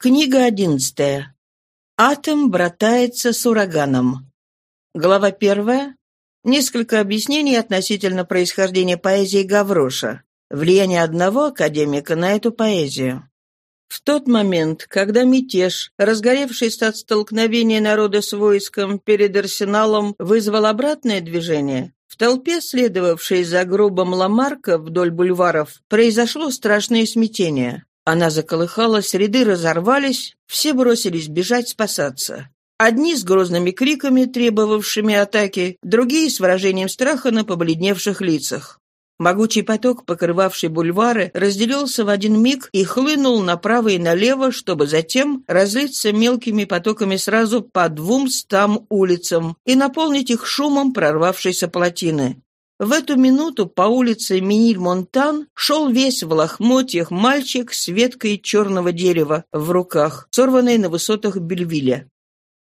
Книга одиннадцатая. Атом братается с ураганом. Глава первая. Несколько объяснений относительно происхождения поэзии Гавроша. Влияние одного академика на эту поэзию. В тот момент, когда мятеж, разгоревшийся от столкновения народа с войском перед арсеналом, вызвал обратное движение, в толпе, следовавшей за грубом Ламарка вдоль бульваров, произошло страшное смятение. Она заколыхалась, ряды разорвались, все бросились бежать спасаться. Одни с грозными криками, требовавшими атаки, другие с выражением страха на побледневших лицах. Могучий поток, покрывавший бульвары, разделился в один миг и хлынул направо и налево, чтобы затем разлиться мелкими потоками сразу по двум стам улицам и наполнить их шумом прорвавшейся плотины. В эту минуту по улице Миниль-Монтан шел весь в лохмотьях мальчик с веткой черного дерева в руках, сорванной на высотах Бельвиля.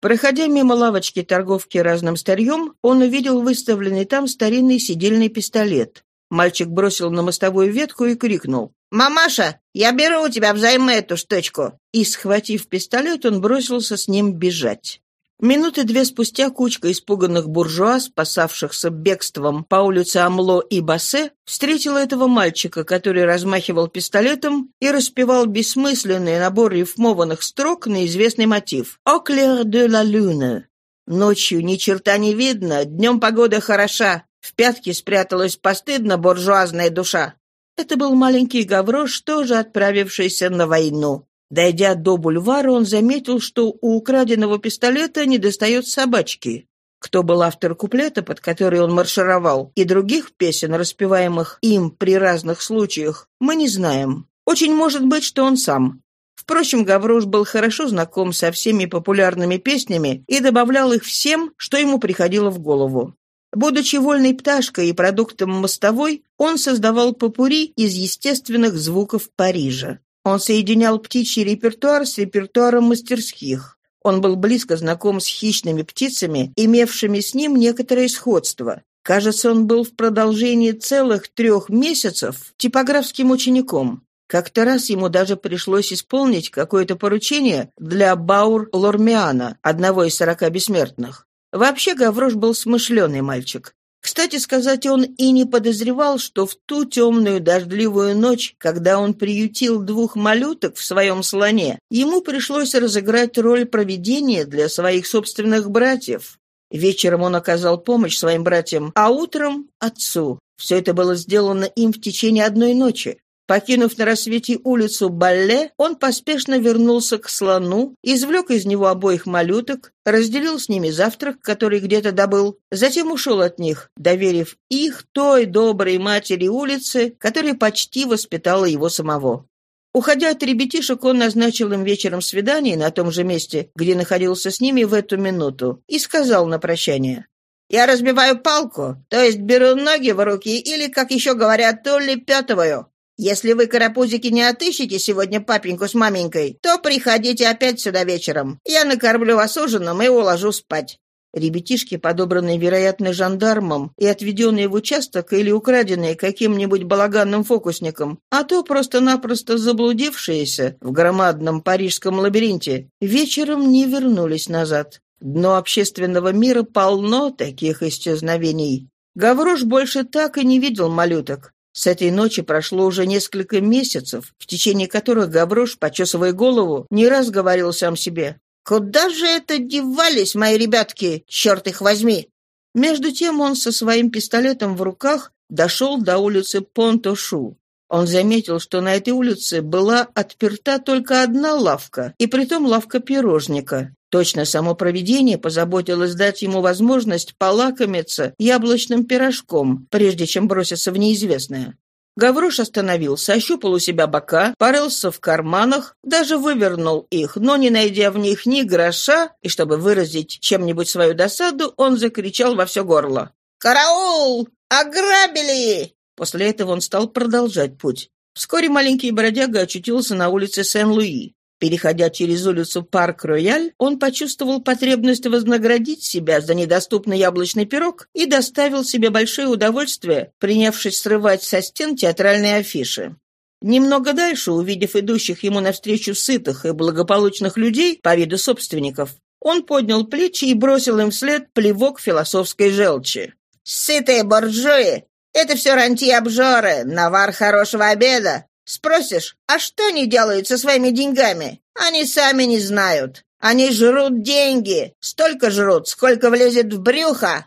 Проходя мимо лавочки торговки разным старьем, он увидел выставленный там старинный сидельный пистолет. Мальчик бросил на мостовую ветку и крикнул. «Мамаша, я беру у тебя взаймы эту штучку!» И, схватив пистолет, он бросился с ним бежать. Минуты две спустя кучка испуганных буржуа, спасавшихся бегством по улице Амло и Бассе, встретила этого мальчика, который размахивал пистолетом и распевал бессмысленный набор рифмованных строк на известный мотив «Au clair de la lune». Ночью ни черта не видно, днем погода хороша, в пятке спряталась постыдно буржуазная душа. Это был маленький Гаврош, тоже отправившийся на войну. Дойдя до бульвара, он заметил, что у украденного пистолета недостает собачки. Кто был автор куплета, под который он маршировал, и других песен, распеваемых им при разных случаях, мы не знаем. Очень может быть, что он сам. Впрочем, Гаврош был хорошо знаком со всеми популярными песнями и добавлял их всем, что ему приходило в голову. Будучи вольной пташкой и продуктом мостовой, он создавал попури из естественных звуков Парижа. Он соединял птичий репертуар с репертуаром мастерских. Он был близко знаком с хищными птицами, имевшими с ним некоторое сходство. Кажется, он был в продолжении целых трех месяцев типографским учеником. Как-то раз ему даже пришлось исполнить какое-то поручение для Баур-Лормиана, одного из сорока бессмертных. Вообще Гаврош был смышленый мальчик. Кстати сказать, он и не подозревал, что в ту темную дождливую ночь, когда он приютил двух малюток в своем слоне, ему пришлось разыграть роль провидения для своих собственных братьев. Вечером он оказал помощь своим братьям, а утром — отцу. Все это было сделано им в течение одной ночи. Покинув на рассвете улицу Балле, он поспешно вернулся к слону, извлек из него обоих малюток, разделил с ними завтрак, который где-то добыл, затем ушел от них, доверив их той доброй матери улицы, которая почти воспитала его самого. Уходя от ребятишек, он назначил им вечером свидание на том же месте, где находился с ними в эту минуту, и сказал на прощание. «Я разбиваю палку, то есть беру ноги в руки или, как еще говорят, то лепетываю. Если вы, карапузики, не отыщете сегодня папеньку с маменькой, то приходите опять сюда вечером. Я накормлю вас ужином и уложу спать». Ребятишки, подобранные, вероятно, жандармом и отведенные в участок или украденные каким-нибудь балаганным фокусником, а то просто-напросто заблудившиеся в громадном парижском лабиринте, вечером не вернулись назад. Дно общественного мира полно таких исчезновений. Гаврош больше так и не видел малюток. С этой ночи прошло уже несколько месяцев, в течение которых Гаврош, почесывая голову, не раз говорил сам себе «Куда же это девались мои ребятки, черт их возьми!» Между тем он со своим пистолетом в руках дошел до улицы Понтошу. Он заметил, что на этой улице была отперта только одна лавка, и притом лавка пирожника. Точно само провидение позаботилось дать ему возможность полакомиться яблочным пирожком, прежде чем броситься в неизвестное. Гаврош остановился, ощупал у себя бока, порылся в карманах, даже вывернул их, но, не найдя в них ни гроша, и чтобы выразить чем-нибудь свою досаду, он закричал во все горло. «Караул! Ограбили!» После этого он стал продолжать путь. Вскоре маленький бродяга очутился на улице Сен-Луи. Переходя через улицу Парк-Рояль, он почувствовал потребность вознаградить себя за недоступный яблочный пирог и доставил себе большое удовольствие, принявшись срывать со стен театральные афиши. Немного дальше, увидев идущих ему навстречу сытых и благополучных людей по виду собственников, он поднял плечи и бросил им вслед плевок философской желчи. «Сытые буржуи! Это все ранти-обжоры, навар хорошего обеда. Спросишь, а что они делают со своими деньгами? Они сами не знают. Они жрут деньги, столько жрут, сколько влезет в брюхо».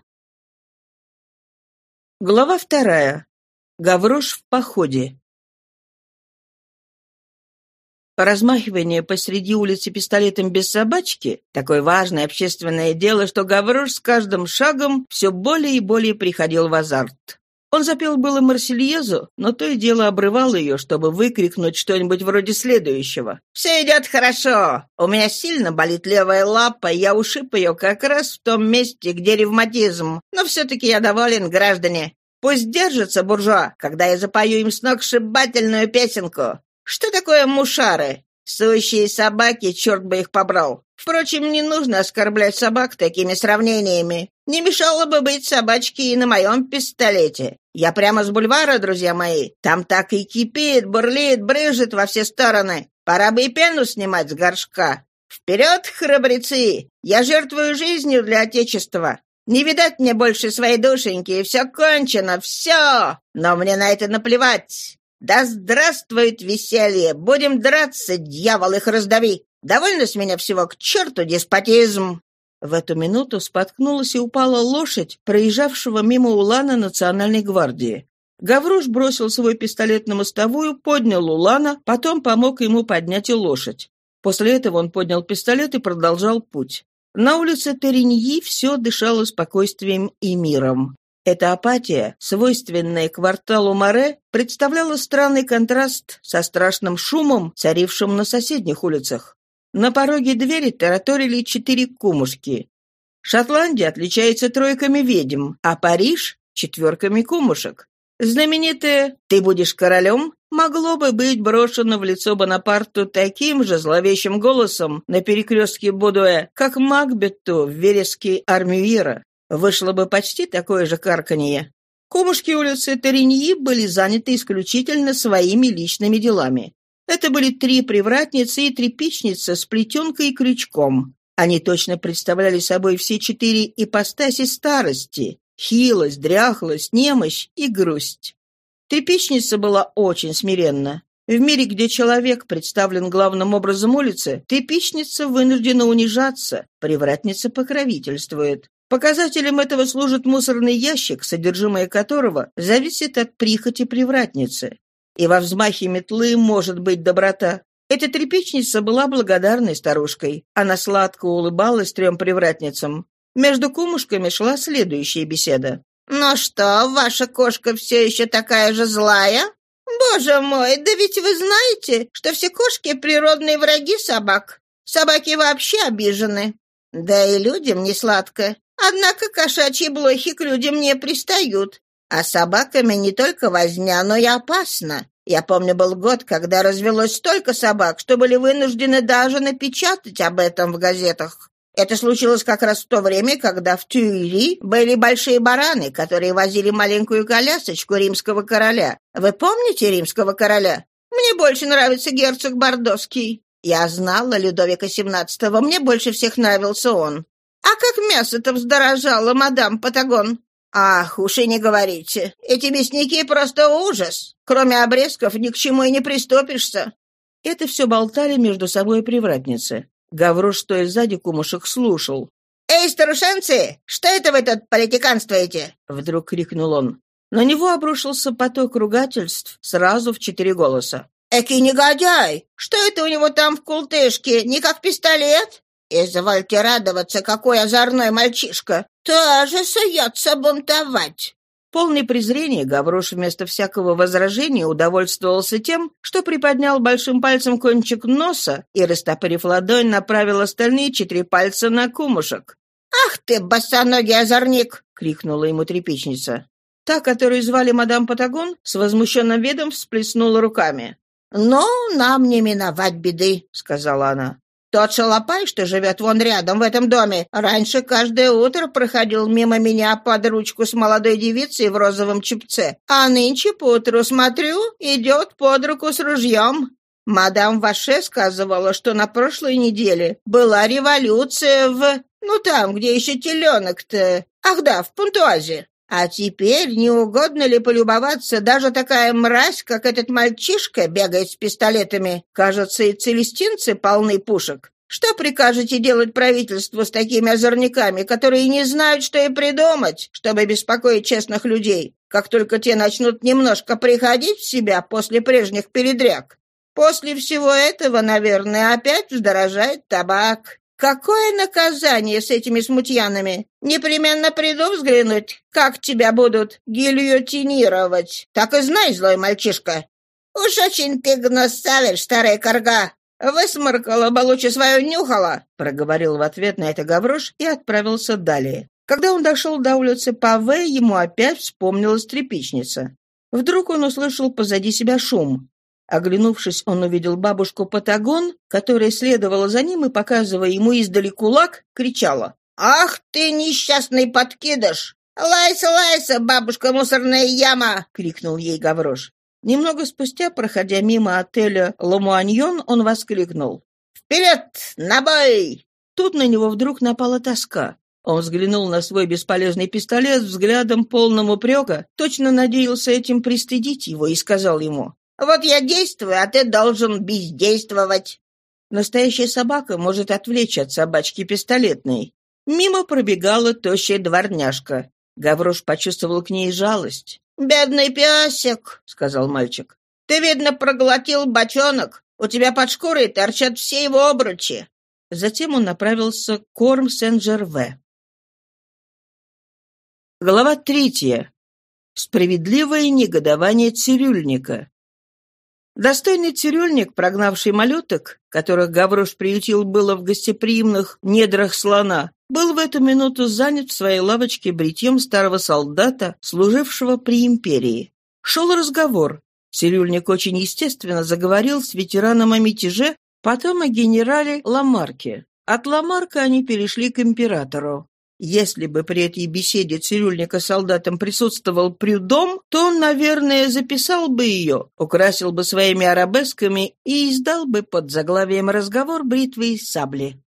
Глава вторая. Гаврош в походе. Размахивание посреди улицы пистолетом без собачки — такое важное общественное дело, что Гаврош с каждым шагом все более и более приходил в азарт. Он запел было Марсельезу, но то и дело обрывал ее, чтобы выкрикнуть что-нибудь вроде следующего. «Все идет хорошо. У меня сильно болит левая лапа, я ушиб ее как раз в том месте, где ревматизм. Но все-таки я доволен, граждане. Пусть держится буржуа, когда я запою им сногсшибательную песенку. Что такое мушары? Сущие собаки, черт бы их побрал. Впрочем, не нужно оскорблять собак такими сравнениями. Не мешало бы быть собачки и на моем пистолете. Я прямо с бульвара, друзья мои. Там так и кипит, бурлит, брыжет во все стороны. Пора бы и пену снимать с горшка. Вперед, храбрецы! Я жертвую жизнью для Отечества. Не видать мне больше своей душеньки, и все кончено, все! Но мне на это наплевать. «Да здравствует веселье! Будем драться, дьявол, их раздави! Довольно с меня всего, к черту деспотизм!» В эту минуту споткнулась и упала лошадь, проезжавшего мимо Улана Национальной гвардии. Гаврош бросил свой пистолет на мостовую, поднял Улана, потом помог ему поднять и лошадь. После этого он поднял пистолет и продолжал путь. На улице Тереньи все дышало спокойствием и миром. Эта апатия, свойственная кварталу Море, представляла странный контраст со страшным шумом, царившим на соседних улицах. На пороге двери тараторили четыре кумушки. Шотландия отличается тройками ведьм, а Париж — четверками кумушек. Знаменитое «Ты будешь королем» могло бы быть брошено в лицо Бонапарту таким же зловещим голосом на перекрестке Бодуэ, как Макбету в вереске Армюира. Вышло бы почти такое же карканье. Кумушки улицы Тереньи были заняты исключительно своими личными делами. Это были три привратницы и тряпичница с плетенкой и крючком. Они точно представляли собой все четыре ипостаси старости — хилость, дряхлость, немощь и грусть. Тряпичница была очень смиренна. В мире, где человек представлен главным образом улицы, тряпичница вынуждена унижаться, привратница покровительствует. Показателем этого служит мусорный ящик, содержимое которого зависит от прихоти привратницы. И во взмахе метлы может быть доброта. Эта тряпичница была благодарной старушкой. Она сладко улыбалась трем привратницам. Между кумушками шла следующая беседа. «Ну что, ваша кошка все еще такая же злая?» «Боже мой, да ведь вы знаете, что все кошки — природные враги собак. Собаки вообще обижены. Да и людям не сладко. Однако кошачьи блохи к людям не пристают. А собаками не только возня, но и опасно. Я помню, был год, когда развелось столько собак, что были вынуждены даже напечатать об этом в газетах. Это случилось как раз в то время, когда в Тюильри были большие бараны, которые возили маленькую колясочку римского короля. Вы помните римского короля? Мне больше нравится герцог Бордоский. Я знала Людовика XVII, мне больше всех нравился он. «А как мясо-то вздорожало, мадам Патагон?» «Ах, уж и не говорите. Эти мясники просто ужас. Кроме обрезков ни к чему и не приступишься». Это все болтали между собой привратницы. Гаврош, стоя сзади кумушек, слушал. «Эй, старушенцы, что это вы тут политиканствуете?» Вдруг крикнул он. На него обрушился поток ругательств сразу в четыре голоса. «Эки негодяй! Что это у него там в култышке? Не как пистолет? «Извольте радоваться, какой озорной мальчишка! Тоже суется бунтовать!» Полный презрения Гаврош вместо всякого возражения удовольствовался тем, что приподнял большим пальцем кончик носа и, растопырив ладонь, направил остальные четыре пальца на кумушек. «Ах ты, босоногий озорник!» — крикнула ему тряпичница. Та, которую звали мадам Патагон, с возмущенным видом всплеснула руками. «Ну, нам не миновать беды», — сказала она. Тот шалопай, что живет вон рядом в этом доме, раньше каждое утро проходил мимо меня под ручку с молодой девицей в розовом чепце, а нынче по утру смотрю, идет под руку с ружьем. Мадам Ваше сказывала, что на прошлой неделе была революция в... Ну, там, где еще теленок-то... Ах да, в Пунтуазе. А теперь не угодно ли полюбоваться, даже такая мразь, как этот мальчишка, бегает с пистолетами. Кажется, и целестинцы полны пушек. Что прикажете делать правительству с такими озорниками, которые не знают, что и придумать, чтобы беспокоить честных людей, как только те начнут немножко приходить в себя после прежних передряг? После всего этого, наверное, опять вздорожает табак. Какое наказание с этими смутьянами? Непременно приду взглянуть, как тебя будут гильотинировать. Так и знай, злой мальчишка. Уж очень ты гнусавишь, старая корга. Высморкала бы лучше свою нюхала, проговорил в ответ на это Гаврош и отправился далее. Когда он дошел до улицы Паве, ему опять вспомнилась тряпичница. Вдруг он услышал позади себя шум. Оглянувшись, он увидел бабушку Патагон, которая следовала за ним и, показывая ему издали кулак, кричала. «Ах ты, несчастный подкидыш! Лайса, лайса, бабушка мусорная яма!» — крикнул ей Гаврош. Немного спустя, проходя мимо отеля «Ломуаньон», он воскликнул. «Вперед! На бой!» Тут на него вдруг напала тоска. Он взглянул на свой бесполезный пистолет взглядом полным упрека, точно надеялся этим пристыдить его и сказал ему вот я действую, а ты должен бездействовать. Настоящая собака может отвлечь от собачки пистолетной. Мимо пробегала тощая дворняжка. Гаврош почувствовал к ней жалость. «Бедный песик», — сказал мальчик. «Ты, видно, проглотил бочонок. У тебя под шкурой торчат все его обручи». Затем он направился к корм Сен-Жерве. Глава третья. Справедливое негодование цирюльника. Достойный цирюльник, прогнавший малюток, которых Гаврош приютил было в гостеприимных недрах слона, был в эту минуту занят в своей лавочке бритьем старого солдата, служившего при империи. Шел разговор. Цирюльник очень естественно заговорил с ветераном о мятеже, потом о генерале Ламарке. От Ламарка они перешли к императору. Если бы при этой беседе цирюльника солдатам присутствовал Прюдом, то он, наверное, записал бы ее, украсил бы своими арабесками и издал бы под заглавием разговор бритвы из сабли.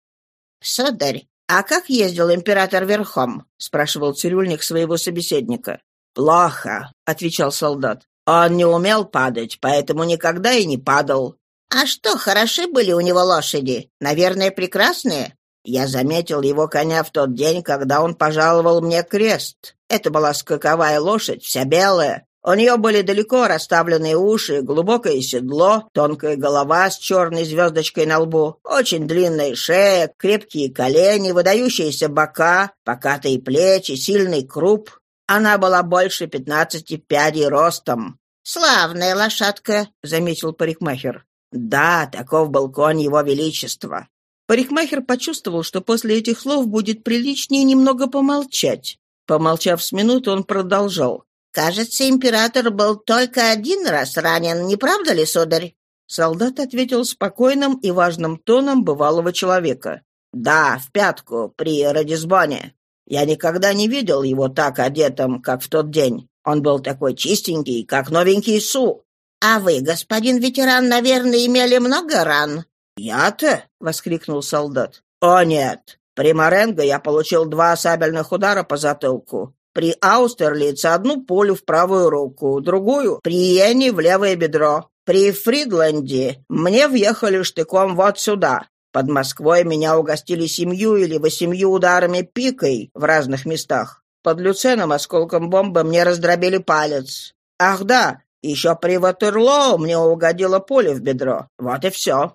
«Сударь, а как ездил император верхом?» — спрашивал цирюльник своего собеседника. «Плохо», — отвечал солдат. «Он не умел падать, поэтому никогда и не падал». «А что, хороши были у него лошади? Наверное, прекрасные?» Я заметил его коня в тот день, когда он пожаловал мне крест. Это была скаковая лошадь, вся белая. У нее были далеко расставленные уши, глубокое седло, тонкая голова с черной звездочкой на лбу, очень длинная шея, крепкие колени, выдающиеся бока, покатые плечи, сильный круп. Она была больше пятнадцати пядей ростом. «Славная лошадка», — заметил парикмахер. «Да, таков был конь его величества. Парикмахер почувствовал, что после этих слов будет приличнее немного помолчать. Помолчав с минуту, он продолжал. «Кажется, император был только один раз ранен, не правда ли, сударь?» Солдат ответил спокойным и важным тоном бывалого человека. «Да, в пятку, при Радисбоне. Я никогда не видел его так одетым, как в тот день. Он был такой чистенький, как новенький Су. А вы, господин ветеран, наверное, имели много ран?» «Я-то?» — воскликнул солдат. «О, нет! При Моренго я получил два сабельных удара по затылку. При Аустерлице одну пулю в правую руку, другую при Йене в левое бедро. При Фридланде мне въехали штыком вот сюда. Под Москвой меня угостили семью или восемью ударами пикой в разных местах. Под Люценом осколком бомбы мне раздробили палец. Ах да, еще при Ватерлоу мне угодило пуля в бедро. Вот и все.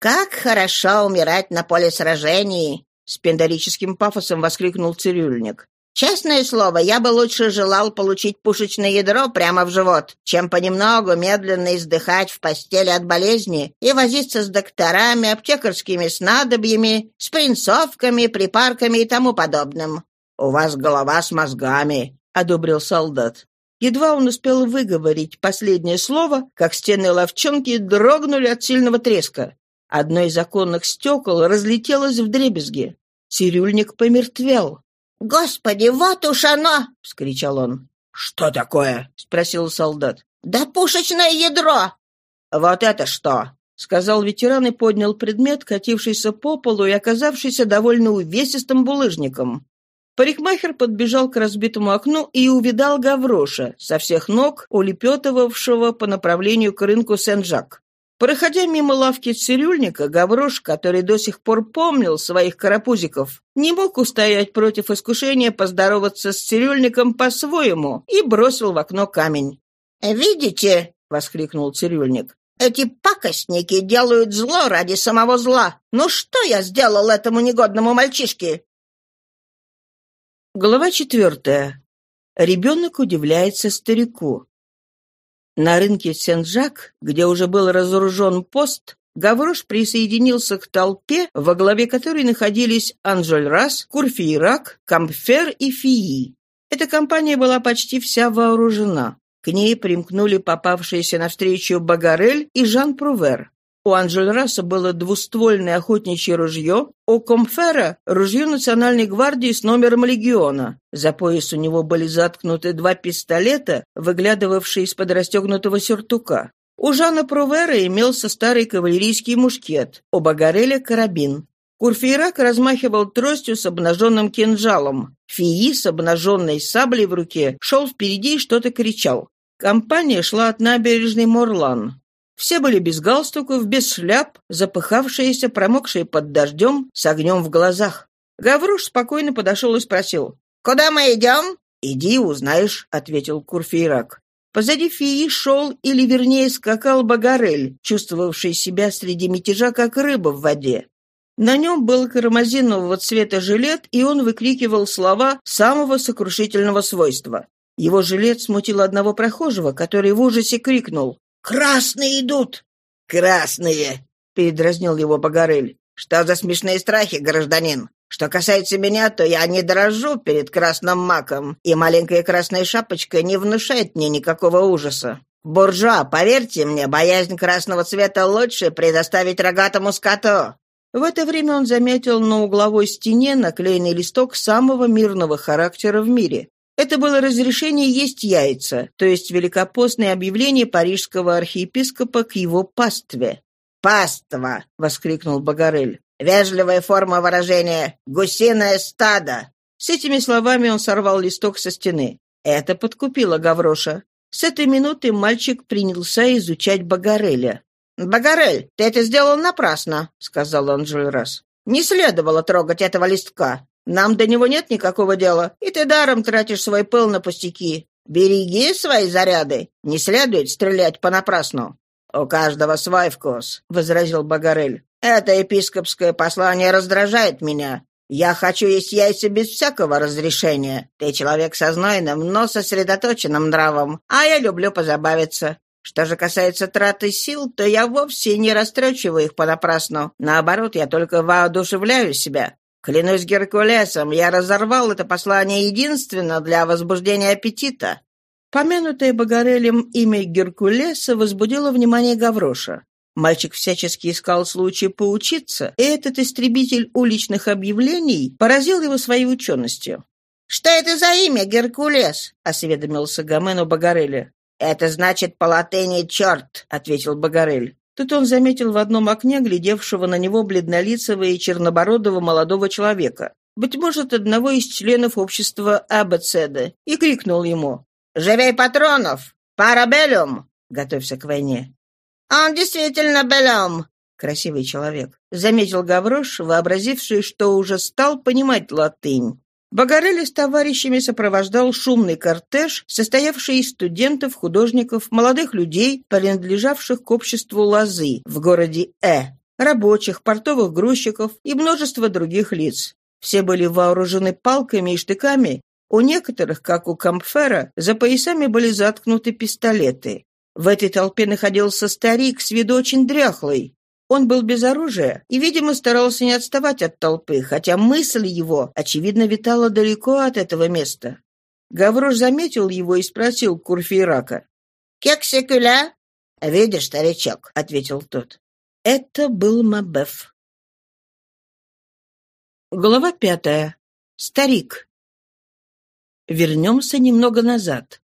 «Как хорошо умирать на поле сражений!» — с пендорическим пафосом воскликнул цирюльник. «Честное слово, я бы лучше желал получить пушечное ядро прямо в живот, чем понемногу медленно издыхать в постели от болезни и возиться с докторами, аптекарскими снадобьями, с принцовками, припарками и тому подобным. У вас голова с мозгами», — одобрил солдат. Едва он успел выговорить последнее слово, как стены ловчонки дрогнули от сильного треска. Одно из оконных стекол разлетелось в дребезги. Цирюльник помертвел. «Господи, вот уж оно!» — вскричал он. «Что такое?» — спросил солдат. «Да пушечное ядро!» «Вот это что!» — сказал ветеран и поднял предмет, катившийся по полу и оказавшийся довольно увесистым булыжником. Парикмахер подбежал к разбитому окну и увидал Гавроша, со всех ног улепетывавшего по направлению к рынку Сен-Жак. Проходя мимо лавки цирюльника, Гаврош, который до сих пор помнил своих карапузиков, не мог устоять против искушения поздороваться с цирюльником по-своему и бросил в окно камень. «Видите?» — воскликнул цирюльник. «Эти пакостники делают зло ради самого зла. Ну что я сделал этому негодному мальчишке?» Глава четвертая. Ребенок удивляется старику. На рынке Сен-Жак, где уже был разоружен пост, Гаврош присоединился к толпе, во главе которой находились Анжель-Рас, Курфейрак, Камфер и Фии. Эта компания была почти вся вооружена. К ней примкнули попавшиеся навстречу Багарель и Жан Прувер. У Анжельраса было двуствольное охотничье ружье, у Комфера — ружье Национальной гвардии с номером легиона. За пояс у него были заткнуты два пистолета, выглядывавшие из-под расстегнутого сюртука. У Жана Прувера имелся старый кавалерийский мушкет, у Багареля — карабин. Курфейрак размахивал тростью с обнаженным кинжалом. Фии с обнаженной саблей в руке шел впереди и что-то кричал. Компания шла от набережной Морлан. Все были без галстуков, без шляп, запыхавшиеся, промокшие под дождем, с огнем в глазах. Гавруш спокойно подошел и спросил. «Куда мы идем?» «Иди, узнаешь», — ответил Курфейрак. Позади феи шел, или вернее скакал Багарель, чувствовавший себя среди мятежа, как рыба в воде. На нем был кармазинового цвета жилет, и он выкрикивал слова самого сокрушительного свойства. Его жилет смутил одного прохожего, который в ужасе крикнул «Красные идут!» «Красные!» — передразнил его Багарель. «Что за смешные страхи, гражданин? Что касается меня, то я не дрожу перед красным маком, и маленькая красная шапочка не внушает мне никакого ужаса. Буржуа, поверьте мне, боязнь красного цвета лучше предоставить рогатому скоту». В это время он заметил на угловой стене наклеенный листок самого мирного характера в мире. Это было разрешение есть яйца, то есть великопостное объявление парижского архиепископа к его пастве. «Паства!» — воскликнул Багарель. «Вежливая форма выражения «гусиное стадо». С этими словами он сорвал листок со стены. Это подкупило Гавроша. С этой минуты мальчик принялся изучать Багареля. «Багарель, ты это сделал напрасно», — сказал Анжель раз. «Не следовало трогать этого листка. Нам до него нет никакого дела, и ты даром тратишь свой пыл на пустяки. Береги свои заряды, не следует стрелять понапрасну». «У каждого свой вкус», — возразил Багарель. «Это епископское послание раздражает меня. Я хочу есть яйца без всякого разрешения. Ты человек со знойным, но сосредоточенным нравом, а я люблю позабавиться. Что же касается траты сил, то я вовсе не растрачиваю их понапрасну. Наоборот, я только воодушевляю себя. Клянусь Геркулесом, я разорвал это послание единственно для возбуждения аппетита». Помянутое Багарелем имя Геркулеса возбудило внимание Гавроша. Мальчик всячески искал случай поучиться, и этот истребитель уличных объявлений поразил его своей ученостью. «Что это за имя, Геркулес?» — осведомился Гомен у Багареля. «Это значит по латыни «черт», — ответил Багарель. Тут он заметил в одном окне глядевшего на него бледнолицего и чернобородого молодого человека, быть может, одного из членов общества Аббацеда, и крикнул ему «Живей, патронов! Парабеллум!» «Готовься к войне!» «Он действительно белем!» «Красивый человек», — заметил Гаврош, вообразивший, что уже стал понимать латынь. Багарелли с товарищами сопровождал шумный кортеж, состоявший из студентов, художников, молодых людей, принадлежавших к обществу Лозы в городе Э, рабочих, портовых грузчиков и множество других лиц. Все были вооружены палками и штыками, у некоторых, как у Кампфера, за поясами были заткнуты пистолеты. В этой толпе находился старик с виду очень дряхлый, он был без оружия и, видимо, старался не отставать от толпы, хотя мысль его, очевидно, витала далеко от этого места. Гаврош заметил его и спросил Курфейрака. «Кек секуля?» «Видишь, старичок», — ответил тот. Это был Мабеф. Глава пятая. Старик. Вернемся немного назад.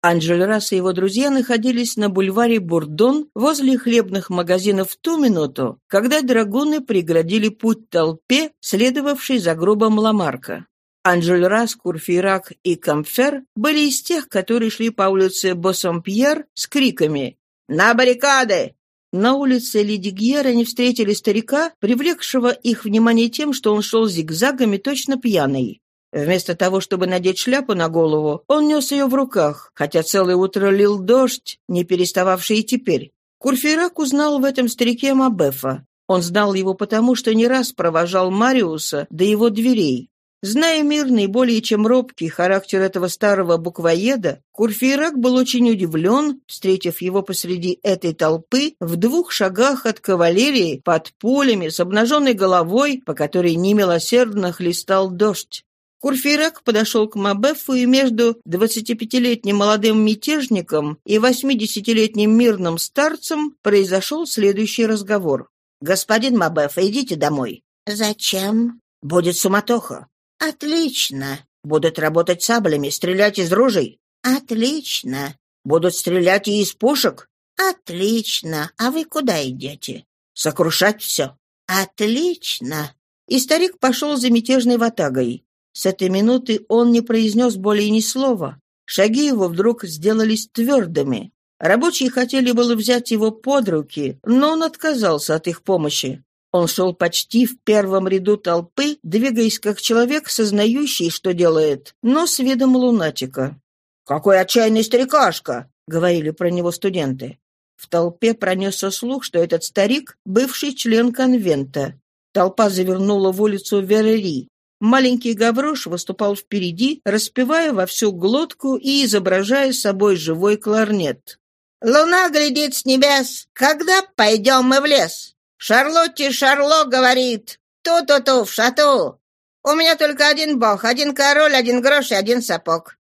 Анджель Расс и его друзья находились на бульваре Бурдон возле хлебных магазинов в ту минуту, когда драгуны преградили путь толпе, следовавшей за гробом Ламарка. Анджель Расс, Курфейрак и Камфер были из тех, которые шли по улице Боссомпьер с криками «На баррикады!». На улице Лидигьер они встретили старика, привлекшего их внимание тем, что он шел зигзагами точно пьяный. Вместо того, чтобы надеть шляпу на голову, он нес ее в руках, хотя целое утро лил дождь, не перестававший и теперь. Курфейрак узнал в этом старике Мабефа. Он знал его потому, что не раз провожал Мариуса до его дверей. Зная мирный, более чем робкий характер этого старого буквоеда, Курфейрак был очень удивлен, встретив его посреди этой толпы в двух шагах от кавалерии, под пулями, с обнаженной головой, по которой немилосердно хлестал дождь. Курфейрак подошел к Мабефу, и между 25-летним молодым мятежником и 80-летним мирным старцем произошел следующий разговор. «Господин Мабеф, идите домой». «Зачем?» «Будет суматоха». «Отлично». «Будут работать саблями, стрелять из ружей». «Отлично». «Будут стрелять и из пушек». «Отлично. А вы куда идете?» «Сокрушать все». «Отлично». И старик пошел за мятежной ватагой. С этой минуты он не произнес более ни слова. Шаги его вдруг сделались твердыми. Рабочие хотели было взять его под руки, но он отказался от их помощи. Он шел почти в первом ряду толпы, двигаясь как человек, сознающий, что делает, но с видом лунатика. «Какой отчаянный старикашка!» — говорили про него студенты. В толпе пронесся слух, что этот старик — бывший член конвента. Толпа завернула в улицу Верери. Маленький Гаврош выступал впереди, распевая во всю глотку и изображая собой живой кларнет. «Луна глядит с небес, когда пойдем мы в лес? Шарлотте Шарло говорит, ту-ту-ту в шату. У меня только один бог, один король, один грош и один сапог.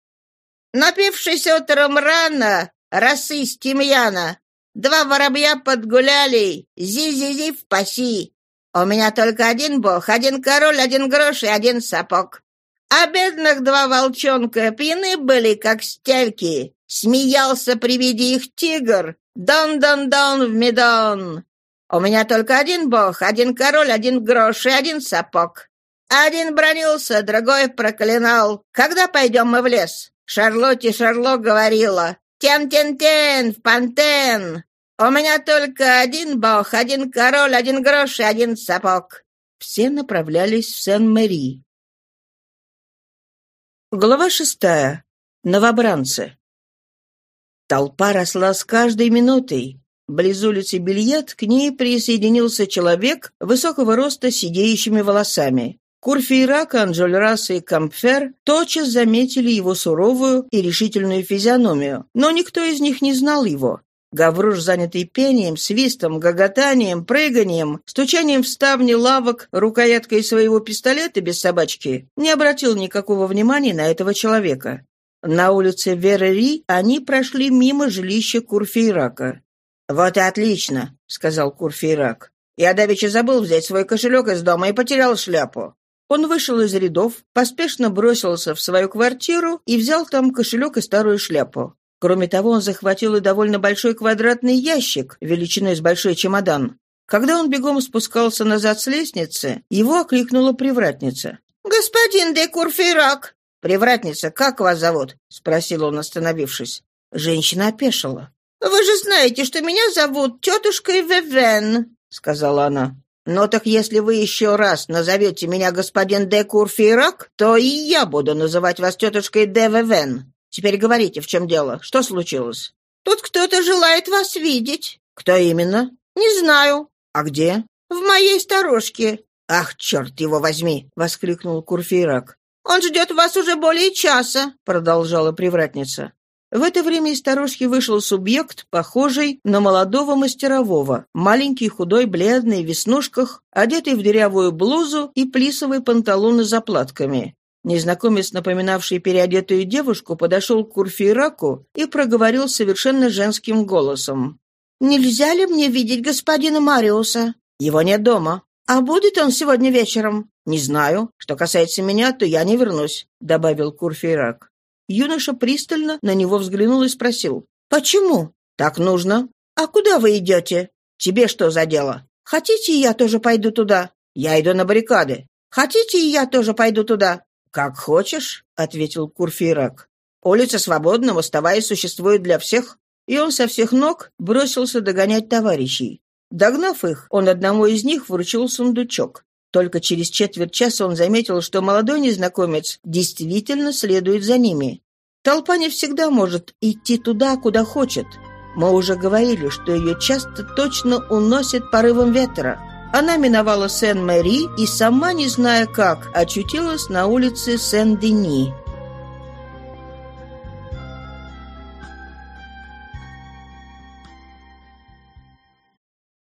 Напившись утром рано, росы из тимьяна, два воробья подгуляли, зи-зи-зи в паси. У меня только один бог, один король, один грош и один сапог. А бедных два волчонка пьяны были, как стельки. Смеялся при виде их тигр. Дон-дон-дон в медон. У меня только один бог, один король, один грош и один сапог. Один бронился, другой проклинал. Когда пойдем мы в лес? Шарлотте Шарло говорила. Тен-тен-тен, в пантен. У меня только один бог, один король, один грош и один сапог. Все направлялись в Сен-Мэри. Глава шестая. Новобранцы. Толпа росла с каждой минутой. Близ улицы Бильет к ней присоединился человек высокого роста с сидеющими волосами. Курфейрак, Анжольрас и Кампфер тотчас заметили его суровую и решительную физиономию, но никто из них не знал его. Гавруш, занятый пением, свистом, гоготанием, прыганием, стучанием в ставни лавок, рукояткой своего пистолета без собачки, не обратил никакого внимания на этого человека. На улице Верери они прошли мимо жилища Курфейрака. «Вот и отлично», — сказал Курфейрак. «Я давеча забыл взять свой кошелек из дома и потерял шляпу». Он вышел из рядов, поспешно бросился в свою квартиру и взял там кошелек и старую шляпу. Кроме того, он захватил и довольно большой квадратный ящик, величиной с большой чемодан. Когда он бегом спускался назад с лестницы, его окликнула привратница. «Господин де Курфейрак!» «Привратница, как вас зовут?» — спросил он, остановившись. Женщина опешила. «Вы же знаете, что меня зовут тетушкой Вевен», — сказала она. «Но так если вы еще раз назовете меня господин де Курфейрак, то и я буду называть вас тетушкой де Вевен. Теперь говорите, в чем дело? Что случилось?» «Тут кто-то желает вас видеть». «Кто именно?» «Не знаю». «А где?» «В моей сторожке». «Ах, черт его возьми!» — воскликнул Курфейрак. «Он ждет вас уже более часа», — продолжала привратница. В это время из сторожки вышел субъект, похожий на молодого мастерового, маленький, худой, бледный, в веснушках, одетый в дырявую блузу и плисовые панталоны с заплатками. Незнакомец, напоминавший переодетую девушку, подошел к Курфейраку и проговорил совершенно женским голосом. «Нельзя ли мне видеть господина Мариуса?» «Его нет дома». «А будет он сегодня вечером?» «Не знаю. Что касается меня, то я не вернусь», — добавил Курфейрак. Юноша пристально на него взглянул и спросил. «Почему?» «Так нужно». «А куда вы идете?» «Тебе что за дело?» «Хотите, я тоже пойду туда?» «Я иду на баррикады». «Хотите, я тоже пойду туда?» «Как хочешь», — ответил Курфейрак. «Улица свободна, мостовая существует для всех». И он со всех ног бросился догонять товарищей. Догнав их, он одному из них вручил сундучок. Только через четверть часа он заметил, что молодой незнакомец действительно следует за ними. Толпа не всегда может идти туда, куда хочет. Мы уже говорили, что ее часто точно уносит порывом ветра. Она миновала Сен-Мэри и, сама не зная как, очутилась на улице Сен-Дени –